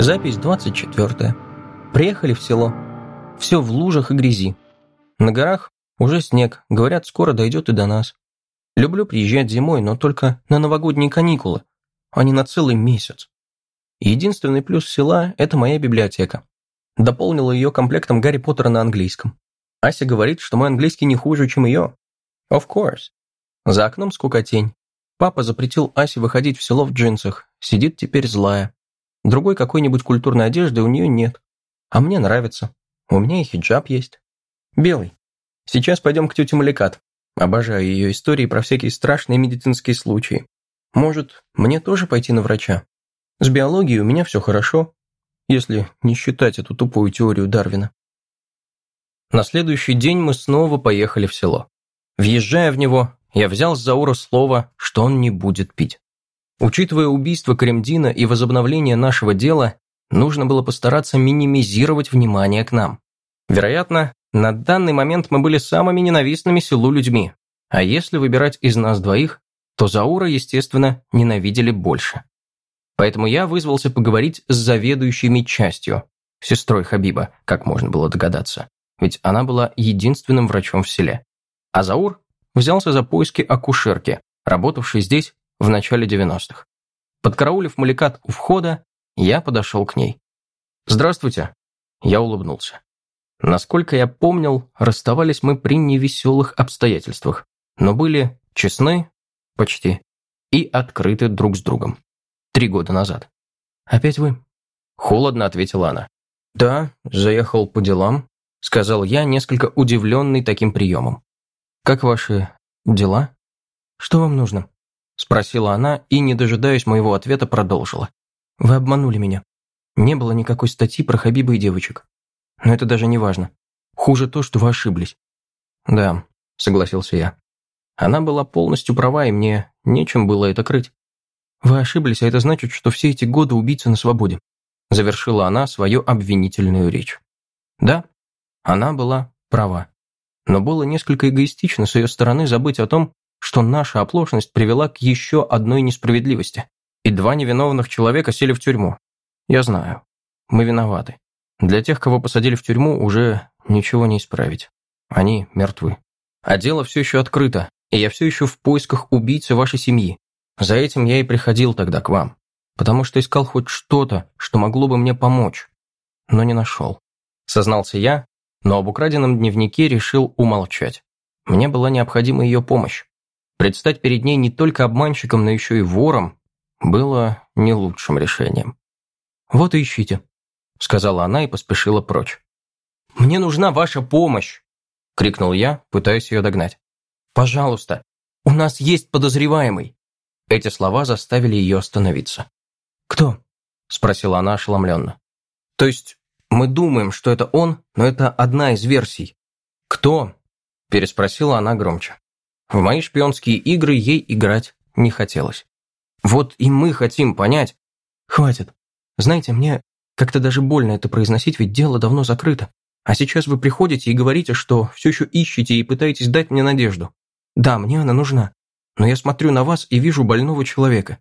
Запись 24. Приехали в село. Все в лужах и грязи. На горах уже снег, говорят, скоро дойдет и до нас. Люблю приезжать зимой, но только на новогодние каникулы, а не на целый месяц. Единственный плюс села – это моя библиотека. Дополнила ее комплектом Гарри Поттера на английском. Ася говорит, что мой английский не хуже, чем ее. Of course. За окном скукотень. Папа запретил Асе выходить в село в джинсах. Сидит теперь злая. Другой какой-нибудь культурной одежды у нее нет. А мне нравится. У меня и хиджаб есть. Белый. Сейчас пойдем к тете Маликат. Обожаю ее истории про всякие страшные медицинские случаи. Может, мне тоже пойти на врача? С биологией у меня все хорошо, если не считать эту тупую теорию Дарвина. На следующий день мы снова поехали в село. Въезжая в него, я взял с Заура слово, что он не будет пить. Учитывая убийство Кремдина и возобновление нашего дела, нужно было постараться минимизировать внимание к нам. Вероятно, на данный момент мы были самыми ненавистными селу людьми, а если выбирать из нас двоих, то Заура, естественно, ненавидели больше. Поэтому я вызвался поговорить с заведующей медчастью, сестрой Хабиба, как можно было догадаться, ведь она была единственным врачом в селе. А Заур взялся за поиски акушерки, работавшей здесь в начале 90-х. Подкараулив Маликат у входа, я подошел к ней. «Здравствуйте». Я улыбнулся. Насколько я помнил, расставались мы при невеселых обстоятельствах, но были честны, почти, и открыты друг с другом. Три года назад. «Опять вы?» Холодно ответила она. «Да, заехал по делам», сказал я, несколько удивленный таким приемом. «Как ваши дела? Что вам нужно?» Спросила она и, не дожидаясь моего ответа, продолжила. «Вы обманули меня. Не было никакой статьи про Хабиба и девочек. Но это даже не важно. Хуже то, что вы ошиблись». «Да», — согласился я. Она была полностью права, и мне нечем было это крыть. «Вы ошиблись, а это значит, что все эти годы убийца на свободе», завершила она свою обвинительную речь. Да, она была права. Но было несколько эгоистично с ее стороны забыть о том, что наша оплошность привела к еще одной несправедливости. И два невиновных человека сели в тюрьму. Я знаю. Мы виноваты. Для тех, кого посадили в тюрьму, уже ничего не исправить. Они мертвы. А дело все еще открыто, и я все еще в поисках убийцы вашей семьи. За этим я и приходил тогда к вам. Потому что искал хоть что-то, что могло бы мне помочь. Но не нашел. Сознался я, но об украденном дневнике решил умолчать. Мне была необходима ее помощь. Предстать перед ней не только обманщиком, но еще и вором было не лучшим решением. «Вот и ищите», — сказала она и поспешила прочь. «Мне нужна ваша помощь!» — крикнул я, пытаясь ее догнать. «Пожалуйста, у нас есть подозреваемый!» Эти слова заставили ее остановиться. «Кто?» — спросила она ошеломленно. «То есть мы думаем, что это он, но это одна из версий. Кто?» — переспросила она громче. В мои шпионские игры ей играть не хотелось. Вот и мы хотим понять. Хватит. Знаете, мне как-то даже больно это произносить, ведь дело давно закрыто. А сейчас вы приходите и говорите, что все еще ищете и пытаетесь дать мне надежду. Да, мне она нужна. Но я смотрю на вас и вижу больного человека.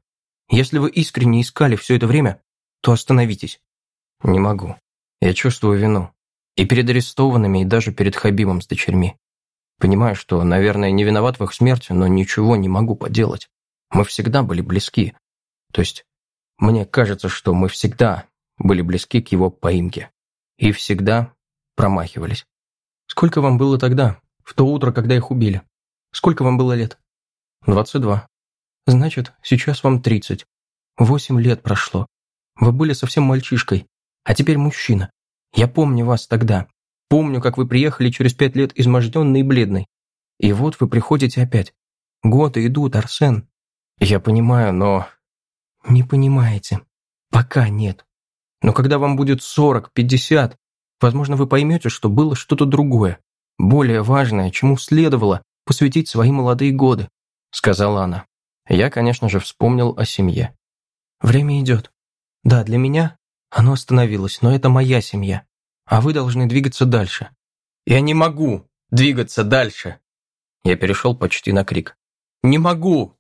Если вы искренне искали все это время, то остановитесь. Не могу. Я чувствую вину. И перед арестованными, и даже перед Хабибом с дочерьми. Понимаю, что, наверное, не виноват в их смерти, но ничего не могу поделать. Мы всегда были близки. То есть, мне кажется, что мы всегда были близки к его поимке. И всегда промахивались. Сколько вам было тогда, в то утро, когда их убили? Сколько вам было лет? Двадцать два. Значит, сейчас вам тридцать. Восемь лет прошло. Вы были совсем мальчишкой, а теперь мужчина. Я помню вас тогда. Помню, как вы приехали через пять лет изможденный и бледный. И вот вы приходите опять. Годы идут, Арсен. Я понимаю, но... Не понимаете. Пока нет. Но когда вам будет сорок, пятьдесят, возможно, вы поймете, что было что-то другое, более важное, чему следовало посвятить свои молодые годы, сказала она. Я, конечно же, вспомнил о семье. Время идет. Да, для меня оно остановилось, но это моя семья а вы должны двигаться дальше». «Я не могу двигаться дальше!» Я перешел почти на крик. «Не могу!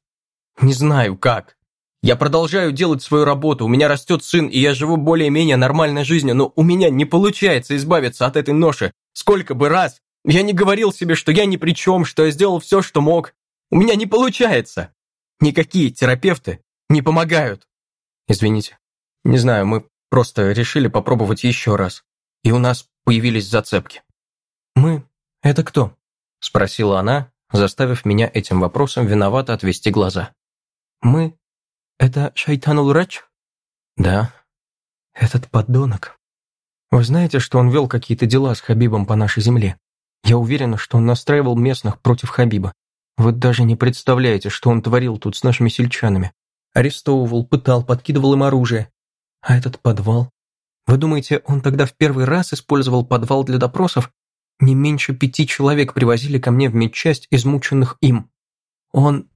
Не знаю как! Я продолжаю делать свою работу, у меня растет сын, и я живу более-менее нормальной жизнью, но у меня не получается избавиться от этой ноши. Сколько бы раз я не говорил себе, что я ни при чем, что я сделал все, что мог. У меня не получается. Никакие терапевты не помогают. Извините. Не знаю, мы просто решили попробовать еще раз. И у нас появились зацепки. «Мы — это кто?» — спросила она, заставив меня этим вопросом виновато отвести глаза. «Мы — это Шайтанул Рач?» «Да». «Этот подонок. Вы знаете, что он вел какие-то дела с Хабибом по нашей земле? Я уверена, что он настраивал местных против Хабиба. Вы даже не представляете, что он творил тут с нашими сельчанами. Арестовывал, пытал, подкидывал им оружие. А этот подвал? Вы думаете, он тогда в первый раз использовал подвал для допросов? Не меньше пяти человек привозили ко мне в медчасть, измученных им. Он...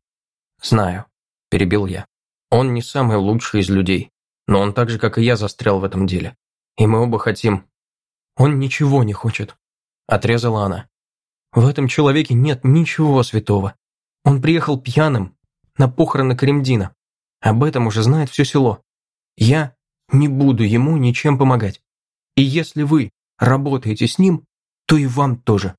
Знаю, перебил я. Он не самый лучший из людей, но он так же, как и я, застрял в этом деле. И мы оба хотим... Он ничего не хочет, отрезала она. В этом человеке нет ничего святого. Он приехал пьяным на похороны Кремдина. Об этом уже знает все село. Я не буду ему ничем помогать. И если вы работаете с ним, то и вам тоже.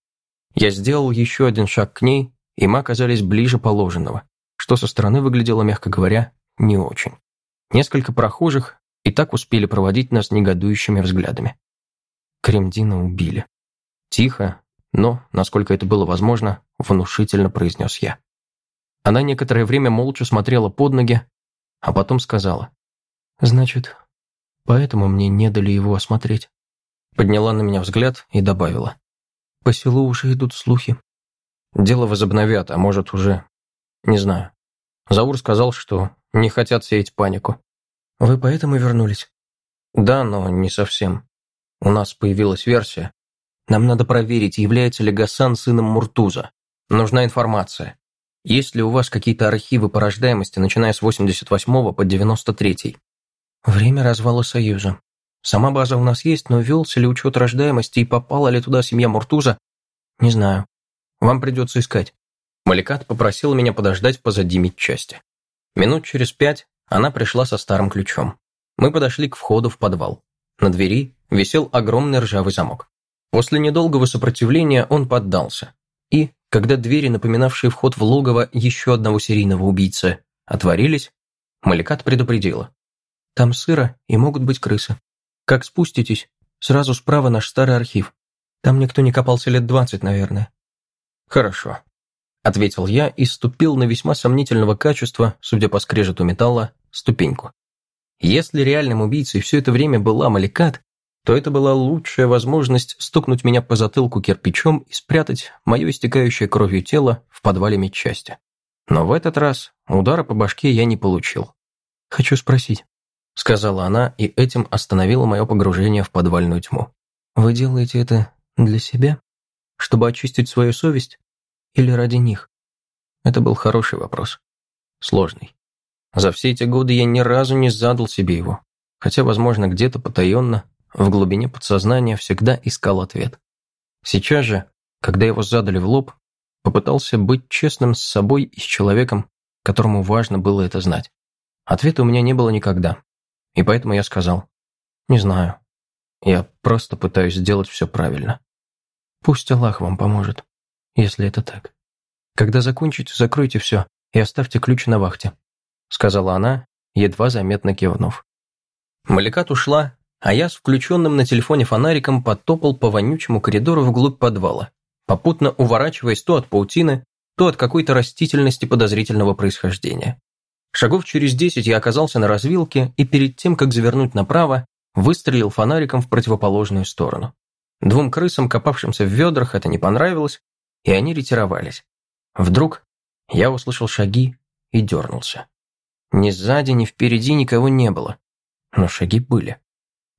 Я сделал еще один шаг к ней, и мы оказались ближе положенного, что со стороны выглядело, мягко говоря, не очень. Несколько прохожих и так успели проводить нас негодующими взглядами. Кремдина убили. Тихо, но, насколько это было возможно, внушительно произнес я. Она некоторое время молча смотрела под ноги, а потом сказала. «Значит, поэтому мне не дали его осмотреть». Подняла на меня взгляд и добавила. По селу уже идут слухи. Дело возобновят, а может уже... Не знаю. Заур сказал, что не хотят сеять панику. Вы поэтому вернулись? Да, но не совсем. У нас появилась версия. Нам надо проверить, является ли Гасан сыном Муртуза. Нужна информация. Есть ли у вас какие-то архивы по рождаемости, начиная с 88 по 93 Время развала Союза. Сама база у нас есть, но велся ли учет рождаемости и попала ли туда семья Муртуза, не знаю. Вам придется искать. Маликат попросила меня подождать позади медчасти. Минут через пять она пришла со старым ключом. Мы подошли к входу в подвал. На двери висел огромный ржавый замок. После недолгого сопротивления он поддался. И, когда двери, напоминавшие вход в логово еще одного серийного убийцы, отворились, Маликат предупредила. «Там сыро и могут быть крысы. Как спуститесь, сразу справа наш старый архив. Там никто не копался лет двадцать, наверное». «Хорошо», — ответил я и ступил на весьма сомнительного качества, судя по скрежету металла, ступеньку. Если реальным убийцей все это время была Маликат, то это была лучшая возможность стукнуть меня по затылку кирпичом и спрятать мое истекающее кровью тело в подвале медчасти. Но в этот раз удара по башке я не получил. «Хочу спросить», — сказала она, и этим остановила мое погружение в подвальную тьму. «Вы делаете это для себя? Чтобы очистить свою совесть? Или ради них?» Это был хороший вопрос. Сложный. За все эти годы я ни разу не задал себе его. Хотя, возможно, где-то потаенно, в глубине подсознания всегда искал ответ. Сейчас же, когда его задали в лоб, попытался быть честным с собой и с человеком, которому важно было это знать. Ответа у меня не было никогда. И поэтому я сказал, не знаю. Я просто пытаюсь сделать все правильно. Пусть Аллах вам поможет, если это так. Когда закончите, закройте все и оставьте ключ на вахте», сказала она, едва заметно кивнув. Маликат ушла, а я с включенным на телефоне фонариком потопал по вонючему коридору вглубь подвала, попутно уворачиваясь то от паутины, то от какой-то растительности подозрительного происхождения. Шагов через десять я оказался на развилке и перед тем, как завернуть направо, выстрелил фонариком в противоположную сторону. Двум крысам, копавшимся в ведрах, это не понравилось, и они ретировались. Вдруг я услышал шаги и дернулся. Ни сзади, ни впереди никого не было, но шаги были.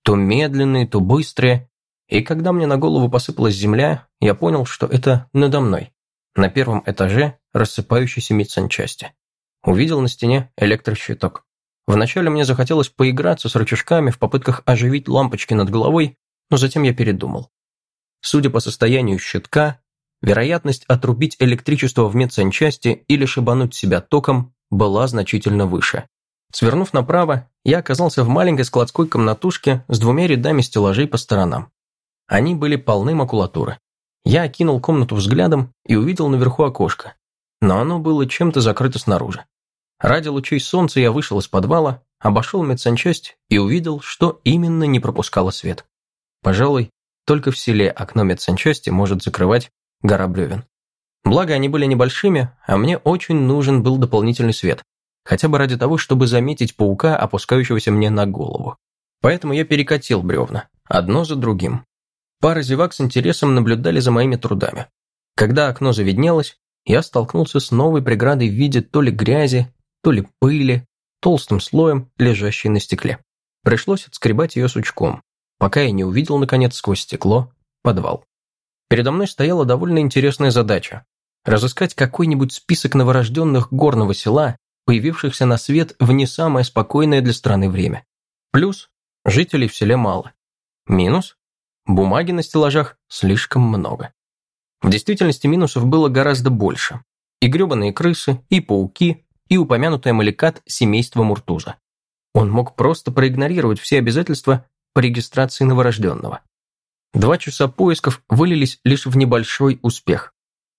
То медленные, то быстрые, и когда мне на голову посыпалась земля, я понял, что это надо мной, на первом этаже рассыпающейся медсанчасти. Увидел на стене электрощиток. Вначале мне захотелось поиграться с рычажками в попытках оживить лампочки над головой, но затем я передумал. Судя по состоянию щитка, вероятность отрубить электричество в медсанчасти или шибануть себя током была значительно выше. Свернув направо, я оказался в маленькой складской комнатушке с двумя рядами стеллажей по сторонам. Они были полны макулатуры. Я окинул комнату взглядом и увидел наверху окошко. Но оно было чем-то закрыто снаружи. Ради лучей солнца я вышел из подвала, обошел медсанчасть и увидел, что именно не пропускало свет. Пожалуй, только в селе окно медсанчасти может закрывать гора бревен. Благо, они были небольшими, а мне очень нужен был дополнительный свет, хотя бы ради того, чтобы заметить паука, опускающегося мне на голову. Поэтому я перекатил бревна, одно за другим. Пара зевак с интересом наблюдали за моими трудами. Когда окно заведнелось, я столкнулся с новой преградой в виде то ли грязи, то ли пыли, толстым слоем, лежащей на стекле. Пришлось отскребать ее сучком, пока я не увидел, наконец, сквозь стекло подвал. Передо мной стояла довольно интересная задача – разыскать какой-нибудь список новорожденных горного села, появившихся на свет в не самое спокойное для страны время. Плюс – жителей в селе мало. Минус – бумаги на стеллажах слишком много. В действительности минусов было гораздо больше. И гребаные крысы, и пауки, и упомянутый амаликат семейства Муртуза. Он мог просто проигнорировать все обязательства по регистрации новорожденного. Два часа поисков вылились лишь в небольшой успех.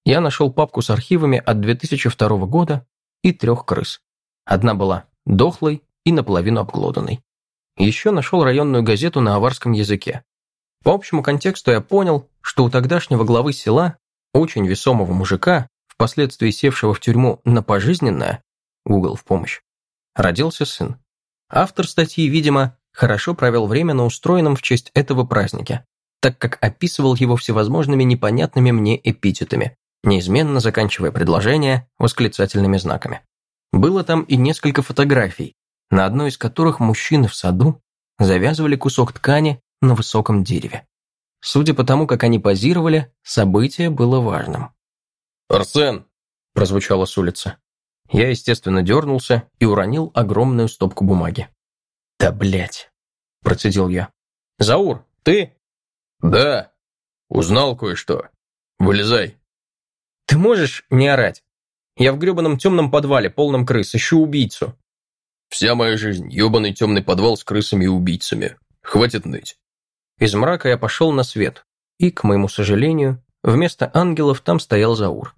Я нашел папку с архивами от 2002 года и трех крыс. Одна была дохлой и наполовину обглоданной. Еще нашел районную газету на аварском языке. По общему контексту я понял, что у тогдашнего главы села, очень весомого мужика, впоследствии севшего в тюрьму на пожизненное, Google в помощь, родился сын. Автор статьи, видимо, хорошо провел время на устроенном в честь этого празднике, так как описывал его всевозможными непонятными мне эпитетами, неизменно заканчивая предложения восклицательными знаками. Было там и несколько фотографий, на одной из которых мужчины в саду завязывали кусок ткани на высоком дереве. Судя по тому, как они позировали, событие было важным. «Арсен!» – прозвучало с улицы. Я, естественно, дернулся и уронил огромную стопку бумаги. «Да блять!» – процедил я. «Заур, ты?» «Да. Узнал кое-что. Вылезай». «Ты можешь не орать? Я в гребаном темном подвале, полном крыс, ищу убийцу». «Вся моя жизнь – ебаный темный подвал с крысами и убийцами. Хватит ныть». Из мрака я пошел на свет, и, к моему сожалению, вместо ангелов там стоял Заур.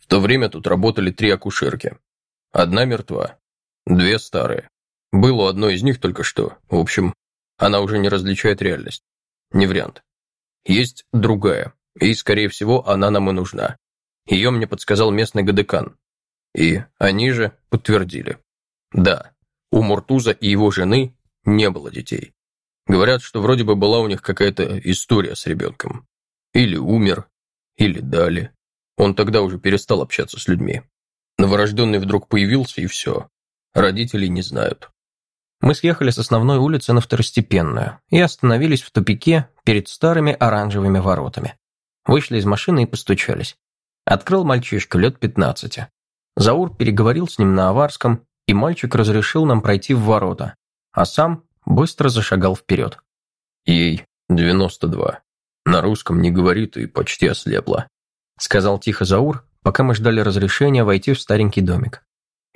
В то время тут работали три акушерки. Одна мертва, две старые. Было у одной из них только что. В общем, она уже не различает реальность. Не вариант. Есть другая, и, скорее всего, она нам и нужна. Ее мне подсказал местный гадекан. И они же подтвердили. Да, у Муртуза и его жены не было детей. Говорят, что вроде бы была у них какая-то история с ребенком. Или умер, или дали. Он тогда уже перестал общаться с людьми. Новорожденный вдруг появился, и все. Родителей не знают. Мы съехали с основной улицы на второстепенную и остановились в тупике перед старыми оранжевыми воротами. Вышли из машины и постучались. Открыл мальчишка лет пятнадцати. Заур переговорил с ним на аварском, и мальчик разрешил нам пройти в ворота, а сам быстро зашагал вперед. «Ей 92. На русском не говорит и почти ослепла», сказал тихо Заур, пока мы ждали разрешения войти в старенький домик.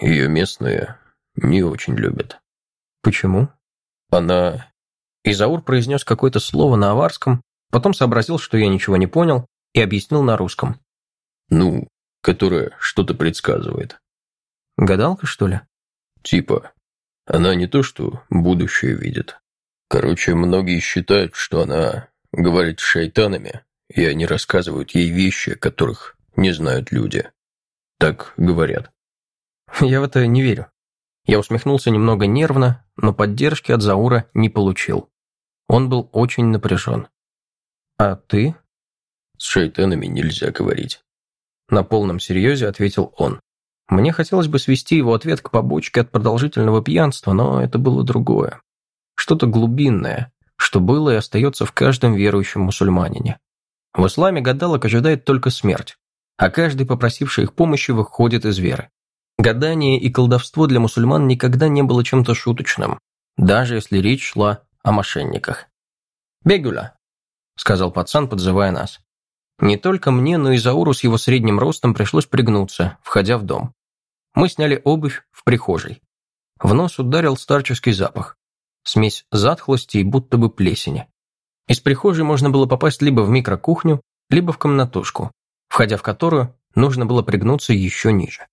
«Ее местные не очень любят». «Почему?» «Она...» Изаур произнес какое-то слово на аварском, потом сообразил, что я ничего не понял, и объяснил на русском. «Ну, которая что-то предсказывает». «Гадалка, что ли?» «Типа. Она не то, что будущее видит. Короче, многие считают, что она говорит с шайтанами, и они рассказывают ей вещи, которых не знают люди. Так говорят». «Я в это не верю», я усмехнулся немного нервно, но поддержки от Заура не получил. Он был очень напряжен. «А ты?» «С шайтанами нельзя говорить». На полном серьезе ответил он. Мне хотелось бы свести его ответ к побочке от продолжительного пьянства, но это было другое. Что-то глубинное, что было и остается в каждом верующем мусульманине. В исламе гадалок ожидает только смерть, а каждый, попросивший их помощи, выходит из веры. Гадание и колдовство для мусульман никогда не было чем-то шуточным, даже если речь шла о мошенниках. «Бегуля», — сказал пацан, подзывая нас. Не только мне, но и Зауру с его средним ростом пришлось пригнуться, входя в дом. Мы сняли обувь в прихожей. В нос ударил старческий запах. Смесь затхлости и будто бы плесени. Из прихожей можно было попасть либо в микрокухню, либо в комнатушку, входя в которую нужно было пригнуться еще ниже.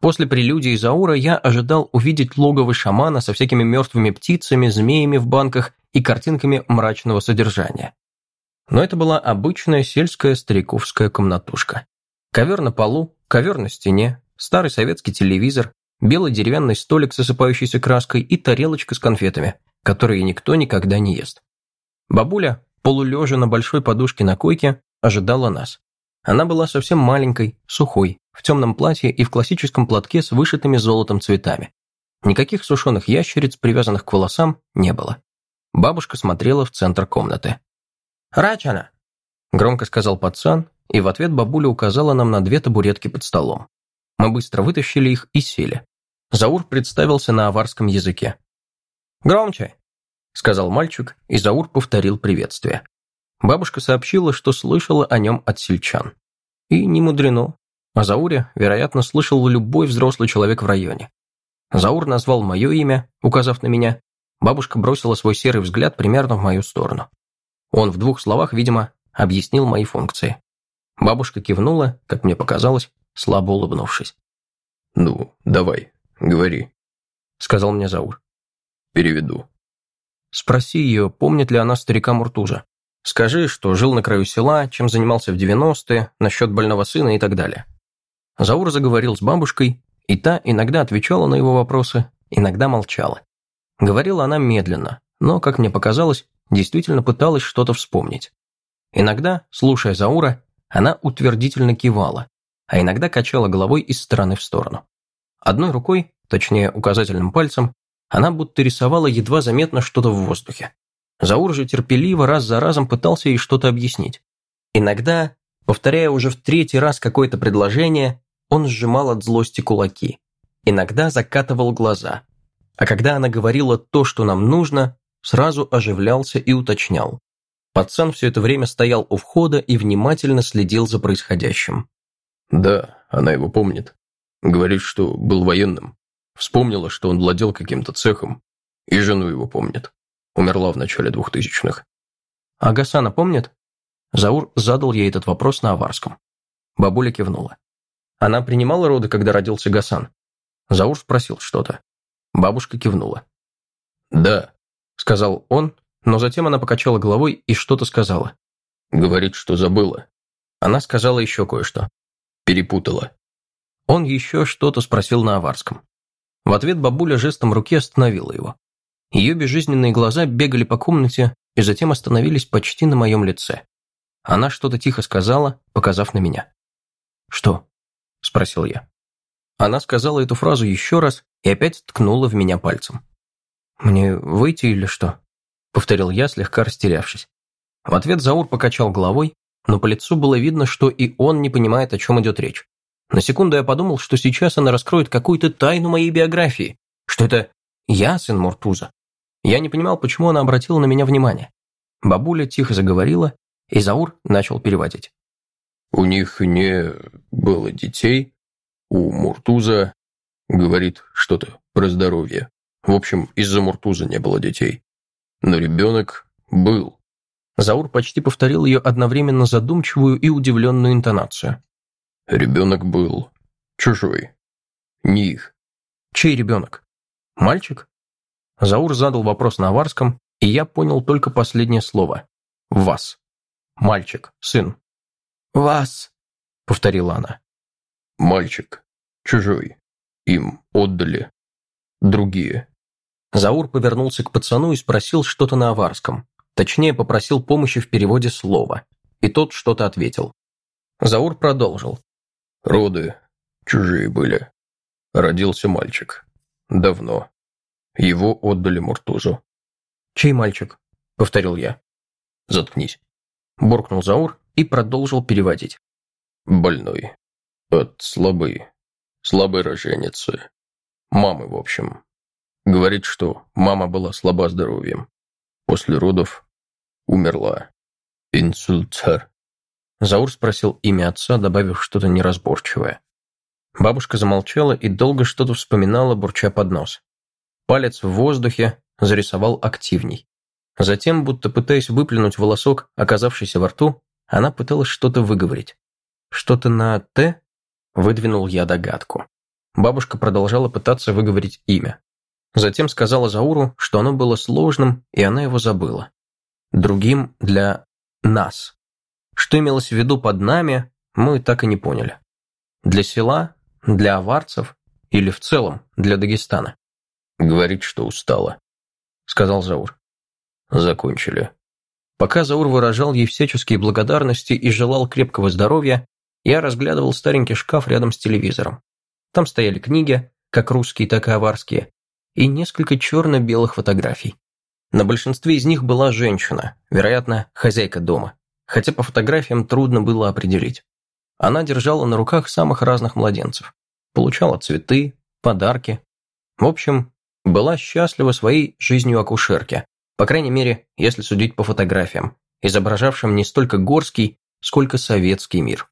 После прелюдии Заура я ожидал увидеть логово шамана со всякими мертвыми птицами, змеями в банках и картинками мрачного содержания. Но это была обычная сельская стариковская комнатушка. Ковер на полу, ковер на стене, старый советский телевизор, белый деревянный столик с осыпающейся краской и тарелочка с конфетами, которые никто никогда не ест. Бабуля, полулежа на большой подушке на койке, ожидала нас. Она была совсем маленькой, сухой, в темном платье и в классическом платке с вышитыми золотом цветами. Никаких сушеных ящериц, привязанных к волосам, не было. Бабушка смотрела в центр комнаты. «Рачана!» – громко сказал пацан, и в ответ бабуля указала нам на две табуретки под столом. Мы быстро вытащили их и сели. Заур представился на аварском языке. «Громче!» – сказал мальчик, и Заур повторил приветствие. Бабушка сообщила, что слышала о нем от сельчан. И не мудрено. О Зауре, вероятно, слышал любой взрослый человек в районе. Заур назвал мое имя, указав на меня. Бабушка бросила свой серый взгляд примерно в мою сторону. Он в двух словах, видимо, объяснил мои функции. Бабушка кивнула, как мне показалось, слабо улыбнувшись. «Ну, давай, говори», — сказал мне Заур. «Переведу». Спроси ее, помнит ли она старика Муртуза. Скажи, что жил на краю села, чем занимался в 90-е, насчет больного сына и так далее. Заур заговорил с бабушкой, и та иногда отвечала на его вопросы, иногда молчала. Говорила она медленно, но, как мне показалось, действительно пыталась что-то вспомнить. Иногда, слушая Заура, она утвердительно кивала, а иногда качала головой из стороны в сторону. Одной рукой, точнее указательным пальцем, она будто рисовала едва заметно что-то в воздухе. Заур же терпеливо раз за разом пытался ей что-то объяснить. Иногда, повторяя уже в третий раз какое-то предложение, он сжимал от злости кулаки. Иногда закатывал глаза. А когда она говорила то, что нам нужно, сразу оживлялся и уточнял. Пацан все это время стоял у входа и внимательно следил за происходящим. «Да, она его помнит. Говорит, что был военным. Вспомнила, что он владел каким-то цехом. И жену его помнит. Умерла в начале двухтысячных. А Гасана помнит? Заур задал ей этот вопрос на аварском. Бабуля кивнула. Она принимала роды, когда родился Гасан? Заур спросил что-то. Бабушка кивнула. «Да», — сказал он, но затем она покачала головой и что-то сказала. «Говорит, что забыла». Она сказала еще кое-что. «Перепутала». Он еще что-то спросил на аварском. В ответ бабуля жестом руки остановила его. Ее безжизненные глаза бегали по комнате и затем остановились почти на моем лице. Она что-то тихо сказала, показав на меня. «Что?» – спросил я. Она сказала эту фразу еще раз и опять ткнула в меня пальцем. «Мне выйти или что?» – повторил я, слегка растерявшись. В ответ Заур покачал головой, но по лицу было видно, что и он не понимает, о чем идет речь. На секунду я подумал, что сейчас она раскроет какую-то тайну моей биографии, что это я сын Муртуза. Я не понимал, почему она обратила на меня внимание. Бабуля тихо заговорила, и Заур начал переводить. «У них не было детей. У Муртуза, говорит что-то про здоровье. В общем, из-за Муртуза не было детей. Но ребенок был». Заур почти повторил ее одновременно задумчивую и удивленную интонацию. «Ребенок был чужой. Не их». «Чей ребенок? Мальчик?» Заур задал вопрос на аварском, и я понял только последнее слово. «Вас». Мальчик, сын. «Вас», — повторила она. «Мальчик. Чужой. Им отдали. Другие». Заур повернулся к пацану и спросил что-то на аварском. Точнее, попросил помощи в переводе слова. И тот что-то ответил. Заур продолжил. «Роды чужие были. Родился мальчик. Давно. Его отдали Муртузу. «Чей мальчик?» — повторил я. «Заткнись», — буркнул Заур и продолжил переводить. «Больной. От слабой. Слабой роженицы. Мамы, в общем. Говорит, что мама была слаба здоровьем. После родов умерла. Инсульт. Заур спросил имя отца, добавив что-то неразборчивое. Бабушка замолчала и долго что-то вспоминала, бурча под нос. Палец в воздухе зарисовал активней. Затем, будто пытаясь выплюнуть волосок, оказавшийся во рту, она пыталась что-то выговорить. Что-то на «Т» выдвинул я догадку. Бабушка продолжала пытаться выговорить имя. Затем сказала Зауру, что оно было сложным, и она его забыла. Другим для «нас». Что имелось в виду под нами, мы так и не поняли. Для села, для аварцев или в целом для Дагестана. «Говорит, что устала», — сказал Заур. «Закончили». Пока Заур выражал ей всяческие благодарности и желал крепкого здоровья, я разглядывал старенький шкаф рядом с телевизором. Там стояли книги, как русские, так и аварские, и несколько черно-белых фотографий. На большинстве из них была женщина, вероятно, хозяйка дома, хотя по фотографиям трудно было определить. Она держала на руках самых разных младенцев, получала цветы, подарки. В общем, была счастлива своей жизнью акушерки, по крайней мере, если судить по фотографиям, изображавшим не столько горский, сколько советский мир.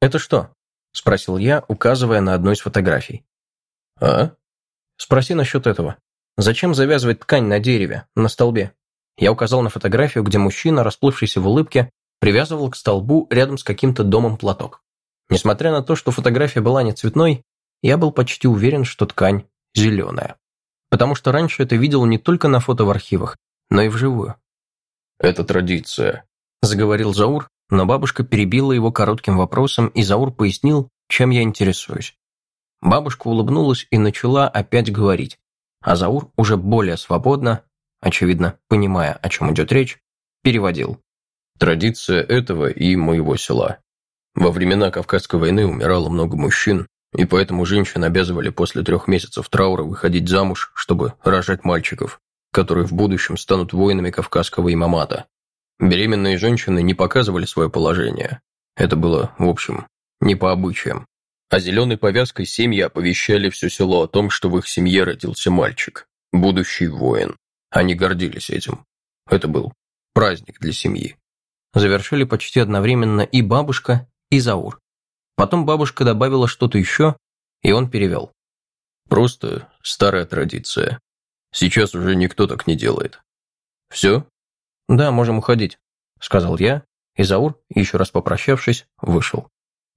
«Это что?» – спросил я, указывая на одну из фотографий. «А?» «Спроси насчет этого. Зачем завязывать ткань на дереве, на столбе?» Я указал на фотографию, где мужчина, расплывшийся в улыбке, привязывал к столбу рядом с каким-то домом платок. Несмотря на то, что фотография была не цветной, я был почти уверен, что ткань зеленая. Потому что раньше это видел не только на фото в архивах, но и вживую. «Это традиция», – заговорил Заур, но бабушка перебила его коротким вопросом, и Заур пояснил, чем я интересуюсь. Бабушка улыбнулась и начала опять говорить, а Заур уже более свободно, очевидно, понимая, о чем идет речь, переводил. «Традиция этого и моего села. Во времена Кавказской войны умирало много мужчин, и поэтому женщин обязывали после трех месяцев траура выходить замуж, чтобы рожать мальчиков которые в будущем станут воинами кавказского имамата. Беременные женщины не показывали свое положение. Это было, в общем, не по обычаям. А зеленой повязкой семьи оповещали все село о том, что в их семье родился мальчик, будущий воин. Они гордились этим. Это был праздник для семьи. Завершили почти одновременно и бабушка, и Заур. Потом бабушка добавила что-то еще, и он перевел. Просто старая традиция. Сейчас уже никто так не делает. Все? Да, можем уходить, сказал я, и Заур, еще раз попрощавшись, вышел.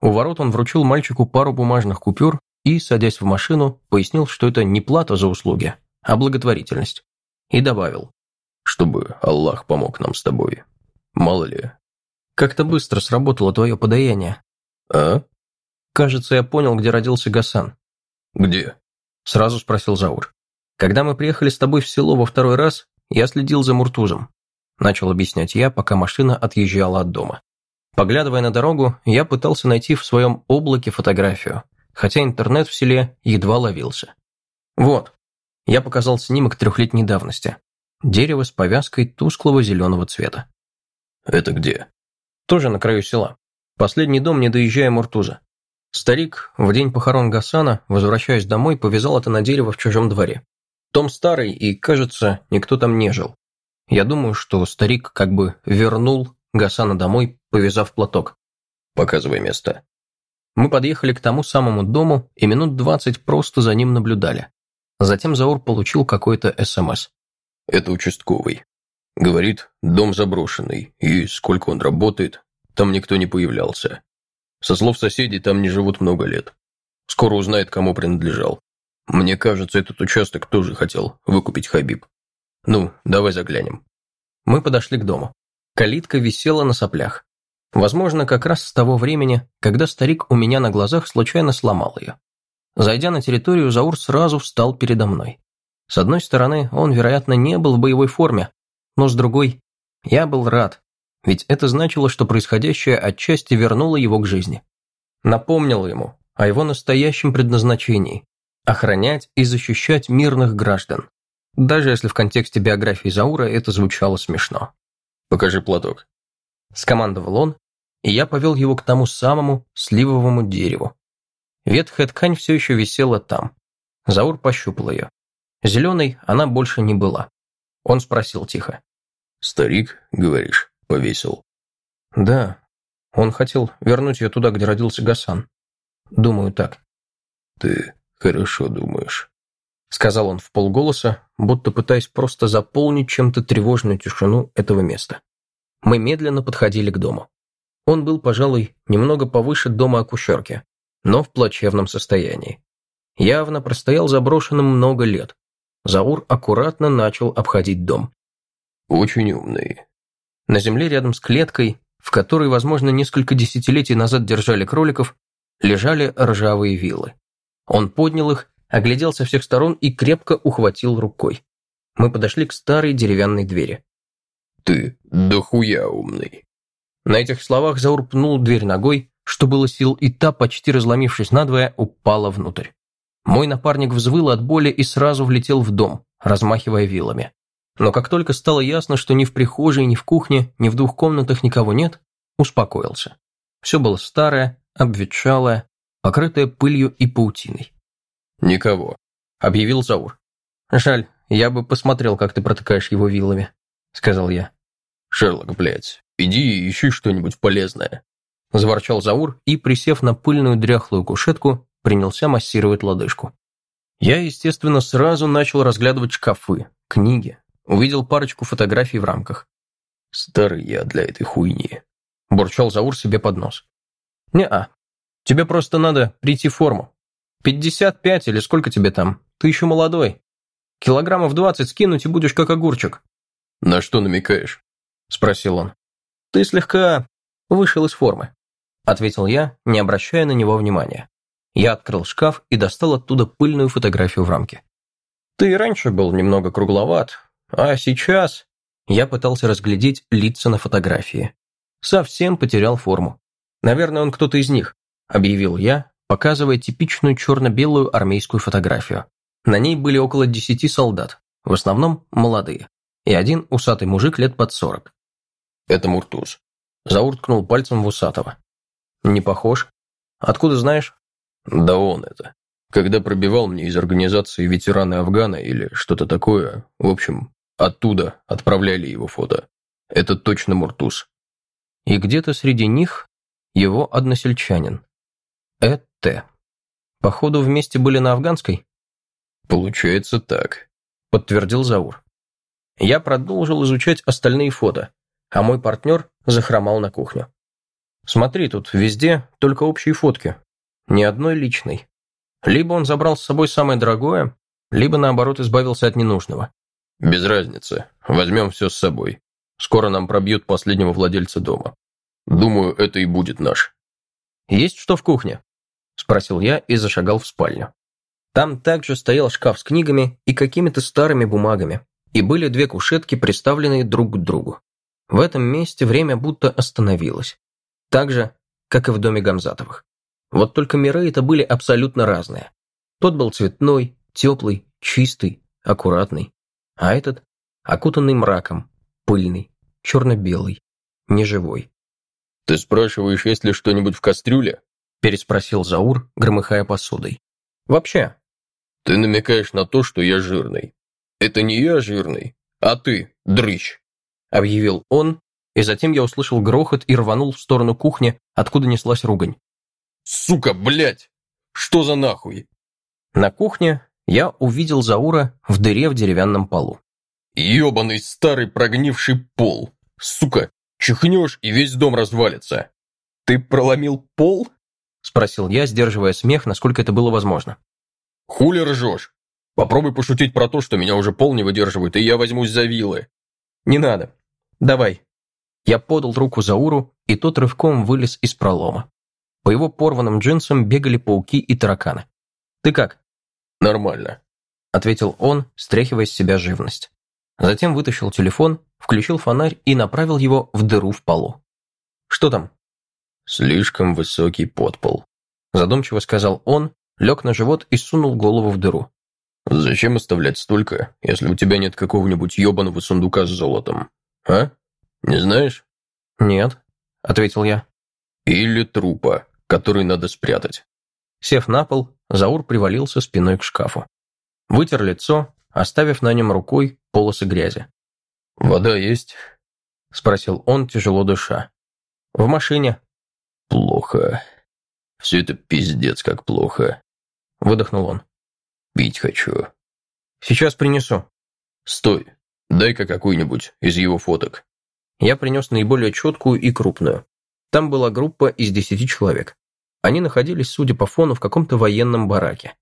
У ворот он вручил мальчику пару бумажных купюр и, садясь в машину, пояснил, что это не плата за услуги, а благотворительность. И добавил. Чтобы Аллах помог нам с тобой. Мало ли. Как-то быстро сработало твое подаяние. А? Кажется, я понял, где родился Гасан. Где? Сразу спросил Заур. Когда мы приехали с тобой в село во второй раз, я следил за Муртузом. Начал объяснять я, пока машина отъезжала от дома. Поглядывая на дорогу, я пытался найти в своем облаке фотографию, хотя интернет в селе едва ловился. Вот. Я показал снимок трехлетней давности. Дерево с повязкой тусклого зеленого цвета. Это где? Тоже на краю села. Последний дом, не доезжая Муртуза. Старик в день похорон Гасана, возвращаясь домой, повязал это на дерево в чужом дворе. Дом старый, и, кажется, никто там не жил. Я думаю, что старик как бы вернул Гасана домой, повязав платок. «Показывай место». Мы подъехали к тому самому дому и минут двадцать просто за ним наблюдали. Затем Заур получил какой-то СМС. «Это участковый. Говорит, дом заброшенный, и сколько он работает, там никто не появлялся. Со слов соседей, там не живут много лет. Скоро узнает, кому принадлежал. Мне кажется, этот участок тоже хотел выкупить Хабиб. Ну, давай заглянем. Мы подошли к дому. Калитка висела на соплях. Возможно, как раз с того времени, когда старик у меня на глазах случайно сломал ее. Зайдя на территорию, Заур сразу встал передо мной. С одной стороны, он, вероятно, не был в боевой форме, но с другой, я был рад, ведь это значило, что происходящее отчасти вернуло его к жизни. Напомнило ему о его настоящем предназначении, охранять и защищать мирных граждан. Даже если в контексте биографии Заура это звучало смешно. «Покажи платок», – скомандовал он, и я повел его к тому самому сливовому дереву. Ветхая ткань все еще висела там. Заур пощупал ее. Зеленой она больше не была. Он спросил тихо. «Старик, говоришь, повесил?» «Да. Он хотел вернуть ее туда, где родился Гасан. Думаю, так». «Ты «Хорошо думаешь», — сказал он в полголоса, будто пытаясь просто заполнить чем-то тревожную тишину этого места. Мы медленно подходили к дому. Он был, пожалуй, немного повыше дома акушерки, но в плачевном состоянии. Явно простоял заброшенным много лет. Заур аккуратно начал обходить дом. «Очень умный». На земле рядом с клеткой, в которой, возможно, несколько десятилетий назад держали кроликов, лежали ржавые вилы. Он поднял их, оглядел со всех сторон и крепко ухватил рукой. Мы подошли к старой деревянной двери. «Ты дохуя умный». На этих словах Заур пнул дверь ногой, что было сил, и та, почти разломившись надвое, упала внутрь. Мой напарник взвыл от боли и сразу влетел в дом, размахивая вилами. Но как только стало ясно, что ни в прихожей, ни в кухне, ни в двух комнатах никого нет, успокоился. Все было старое, обветшалое, покрытое пылью и паутиной. «Никого», — объявил Заур. «Жаль, я бы посмотрел, как ты протыкаешь его вилами», — сказал я. «Шерлок, блядь, иди и ищи что-нибудь полезное», — заворчал Заур и, присев на пыльную дряхлую кушетку, принялся массировать лодыжку. Я, естественно, сразу начал разглядывать шкафы, книги, увидел парочку фотографий в рамках. «Старый я для этой хуйни», — бурчал Заур себе под нос. «Не-а, тебе просто надо прийти в форму. Пятьдесят пять или сколько тебе там, ты еще молодой. Килограммов двадцать скинуть и будешь как огурчик». «На что намекаешь?» – спросил он. «Ты слегка вышел из формы», – ответил я, не обращая на него внимания. Я открыл шкаф и достал оттуда пыльную фотографию в рамке. «Ты и раньше был немного кругловат, а сейчас...» Я пытался разглядеть лица на фотографии. Совсем потерял форму. «Наверное, он кто-то из них», – объявил я, показывая типичную черно-белую армейскую фотографию. На ней были около десяти солдат, в основном молодые и один усатый мужик лет под сорок. «Это Муртуз». Заур ткнул пальцем в усатого. «Не похож? Откуда знаешь?» «Да он это. Когда пробивал мне из организации ветераны Афгана или что-то такое, в общем, оттуда отправляли его фото. Это точно Муртуз». И где-то среди них его односельчанин. Э.Т. Походу, вместе были на афганской? Получается так, подтвердил Заур. Я продолжил изучать остальные фото, а мой партнер захромал на кухню. Смотри, тут везде только общие фотки. Ни одной личной. Либо он забрал с собой самое дорогое, либо наоборот избавился от ненужного. Без разницы. Возьмем все с собой. Скоро нам пробьют последнего владельца дома. Думаю, это и будет наш. Есть что в кухне? Спросил я и зашагал в спальню. Там также стоял шкаф с книгами и какими-то старыми бумагами, и были две кушетки, приставленные друг к другу. В этом месте время будто остановилось. Так же, как и в доме Гамзатовых. Вот только миры это были абсолютно разные. Тот был цветной, теплый, чистый, аккуратный. А этот – окутанный мраком, пыльный, черно-белый, неживой. «Ты спрашиваешь, есть ли что-нибудь в кастрюле?» – переспросил Заур, громыхая посудой. «Вообще». «Ты намекаешь на то, что я жирный. «Это не я жирный, а ты, дрыщ», — объявил он, и затем я услышал грохот и рванул в сторону кухни, откуда неслась ругань. «Сука, блядь! Что за нахуй?» На кухне я увидел Заура в дыре в деревянном полу. «Ебаный старый прогнивший пол! Сука, чихнешь, и весь дом развалится!» «Ты проломил пол?» — спросил я, сдерживая смех, насколько это было возможно. «Хули ржешь? Попробуй пошутить про то, что меня уже пол не выдерживает, и я возьмусь за вилы. Не надо. Давай. Я подал руку Зауру, и тот рывком вылез из пролома. По его порванным джинсам бегали пауки и тараканы. «Ты как?» «Нормально», — ответил он, стряхивая с себя живность. Затем вытащил телефон, включил фонарь и направил его в дыру в полу. «Что там?» «Слишком высокий подпол», — задумчиво сказал он, лег на живот и сунул голову в дыру. Зачем оставлять столько, если у тебя нет какого-нибудь ебаного сундука с золотом? А? Не знаешь? Нет, ответил я. Или трупа, который надо спрятать. Сев на пол, Заур привалился спиной к шкафу. Вытер лицо, оставив на нем рукой полосы грязи. «Вода есть?» – спросил он, тяжело дыша. «В машине». «Плохо. Все это пиздец как плохо», – выдохнул он. Пить хочу. Сейчас принесу. Стой. Дай-ка какую-нибудь из его фоток. Я принес наиболее четкую и крупную. Там была группа из десяти человек. Они находились, судя по фону, в каком-то военном бараке.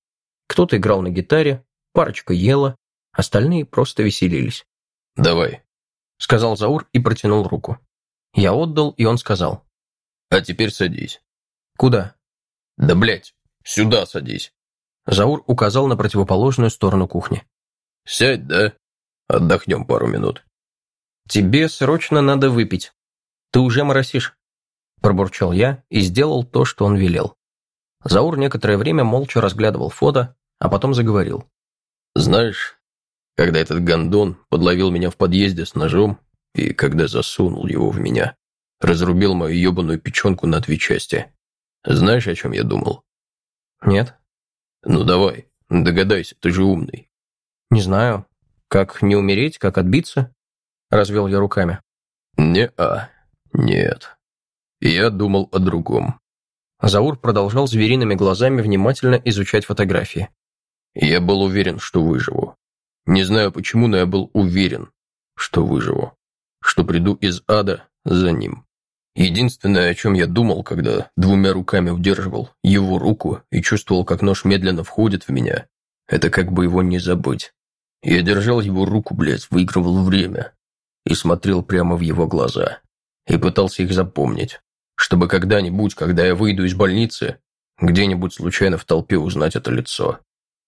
Кто-то играл на гитаре, парочка ела, остальные просто веселились. «Давай», — сказал Заур и протянул руку. Я отдал, и он сказал. «А теперь садись». «Куда?» «Да, блядь, сюда садись». Заур указал на противоположную сторону кухни. «Сядь, да? Отдохнем пару минут». «Тебе срочно надо выпить. Ты уже моросишь», – пробурчал я и сделал то, что он велел. Заур некоторое время молча разглядывал фото, а потом заговорил. «Знаешь, когда этот гондон подловил меня в подъезде с ножом, и когда засунул его в меня, разрубил мою ебаную печенку на две части, знаешь, о чем я думал?» «Нет». «Ну давай, догадайся, ты же умный». «Не знаю. Как не умереть, как отбиться?» Развел я руками. «Не-а, нет. Я думал о другом». Заур продолжал звериными глазами внимательно изучать фотографии. «Я был уверен, что выживу. Не знаю почему, но я был уверен, что выживу. Что приду из ада за ним. Единственное, о чем я думал, когда двумя руками удерживал его руку и чувствовал, как нож медленно входит в меня, это как бы его не забыть. Я держал его руку, блядь, выигрывал время и смотрел прямо в его глаза. И пытался их запомнить, чтобы когда-нибудь, когда я выйду из больницы, где-нибудь случайно в толпе узнать это лицо,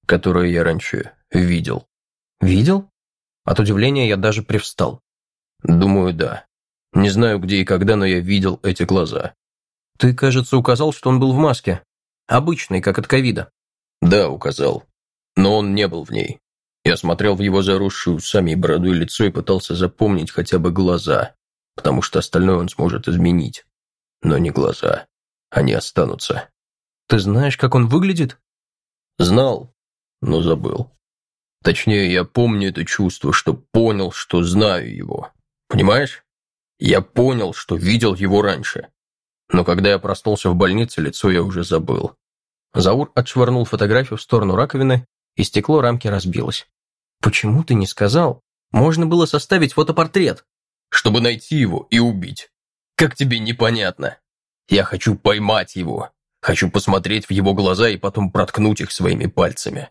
которое я раньше видел. Видел? От удивления я даже привстал. Думаю, да. Не знаю, где и когда, но я видел эти глаза. Ты, кажется, указал, что он был в маске. Обычной, как от ковида. Да, указал. Но он не был в ней. Я смотрел в его заросшую усами и бородой лицо и пытался запомнить хотя бы глаза, потому что остальное он сможет изменить. Но не глаза. Они останутся. Ты знаешь, как он выглядит? Знал, но забыл. Точнее, я помню это чувство, что понял, что знаю его. Понимаешь? Я понял, что видел его раньше. Но когда я проснулся в больнице, лицо я уже забыл. Заур отшвырнул фотографию в сторону раковины, и стекло рамки разбилось. Почему ты не сказал? Можно было составить фотопортрет. Чтобы найти его и убить. Как тебе непонятно? Я хочу поймать его. Хочу посмотреть в его глаза и потом проткнуть их своими пальцами.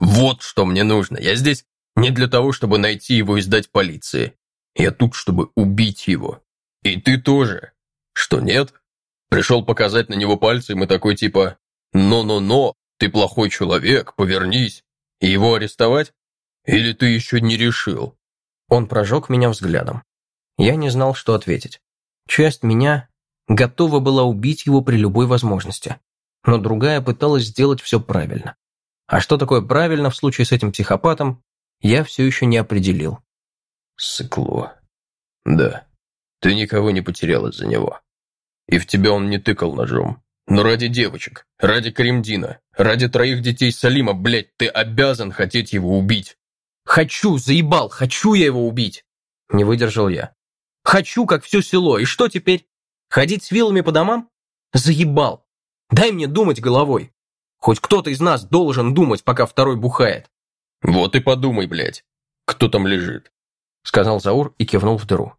Вот что мне нужно. Я здесь не для того, чтобы найти его и сдать полиции. Я тут, чтобы убить его. И ты тоже. Что, нет? Пришел показать на него пальцем и такой типа «Но-но-но, ты плохой человек, повернись». И его арестовать? Или ты еще не решил?» Он прожег меня взглядом. Я не знал, что ответить. Часть меня готова была убить его при любой возможности, но другая пыталась сделать все правильно. А что такое правильно в случае с этим психопатом, я все еще не определил. Сыкло. Да, ты никого не потерял из-за него. И в тебя он не тыкал ножом. Но ради девочек, ради Каримдина, ради троих детей Салима, блядь, ты обязан хотеть его убить. Хочу, заебал, хочу я его убить. Не выдержал я. Хочу, как все село. И что теперь? Ходить с вилами по домам? Заебал. Дай мне думать головой. Хоть кто-то из нас должен думать, пока второй бухает. Вот и подумай, блядь, кто там лежит. Сказал Заур и кивнул в дыру.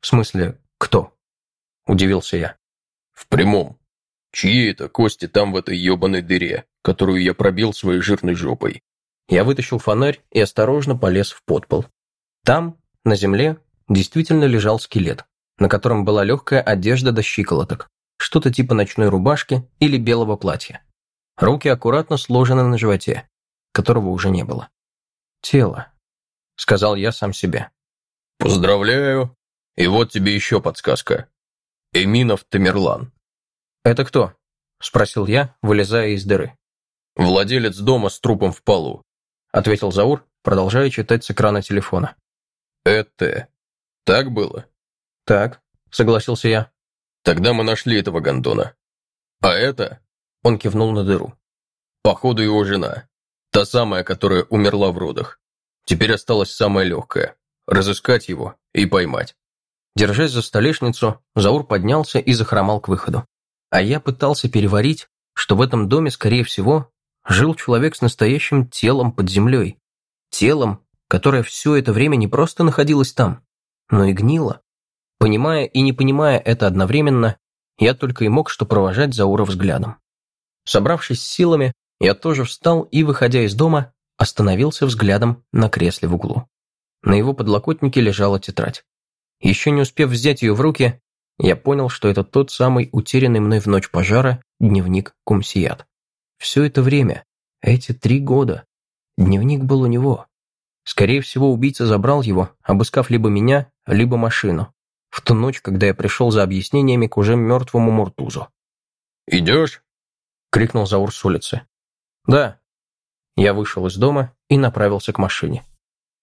В смысле, кто? Удивился я. В прямом. Чьи это кости там в этой ебаной дыре, которую я пробил своей жирной жопой? Я вытащил фонарь и осторожно полез в подпол. Там, на земле, действительно лежал скелет, на котором была легкая одежда до щиколоток, что-то типа ночной рубашки или белого платья. Руки аккуратно сложены на животе, которого уже не было. «Тело», — сказал я сам себе. «Поздравляю. И вот тебе еще подсказка. Эминов Тамерлан». «Это кто?» — спросил я, вылезая из дыры. «Владелец дома с трупом в полу ответил Заур, продолжая читать с экрана телефона. «Это... так было?» «Так», — согласился я. «Тогда мы нашли этого гондона. А это...» — он кивнул на дыру. «Походу его жена. Та самая, которая умерла в родах. Теперь осталась самая легкая. Разыскать его и поймать». Держась за столешницу, Заур поднялся и захромал к выходу. А я пытался переварить, что в этом доме, скорее всего, жил человек с настоящим телом под землей. телом, которое все это время не просто находилось там, но и гнило. Понимая и не понимая это одновременно, я только и мог что провожать Заура взглядом. Собравшись с силами, я тоже встал и, выходя из дома, остановился взглядом на кресле в углу. На его подлокотнике лежала тетрадь. Еще не успев взять ее в руки, я понял, что это тот самый утерянный мной в ночь пожара дневник Кумсият. Все это время, эти три года, дневник был у него. Скорее всего, убийца забрал его, обыскав либо меня, либо машину, в ту ночь, когда я пришел за объяснениями к уже мертвому Муртузу. «Идешь?» — крикнул Заур с улицы. «Да». Я вышел из дома и направился к машине.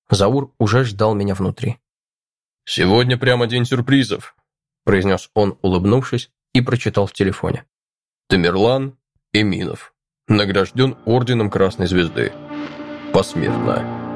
Заур уже ждал меня внутри. «Сегодня прямо день сюрпризов», — произнес он, улыбнувшись, и прочитал в телефоне. «Тамерлан Эминов. Награжден Орденом Красной Звезды. Посмертно».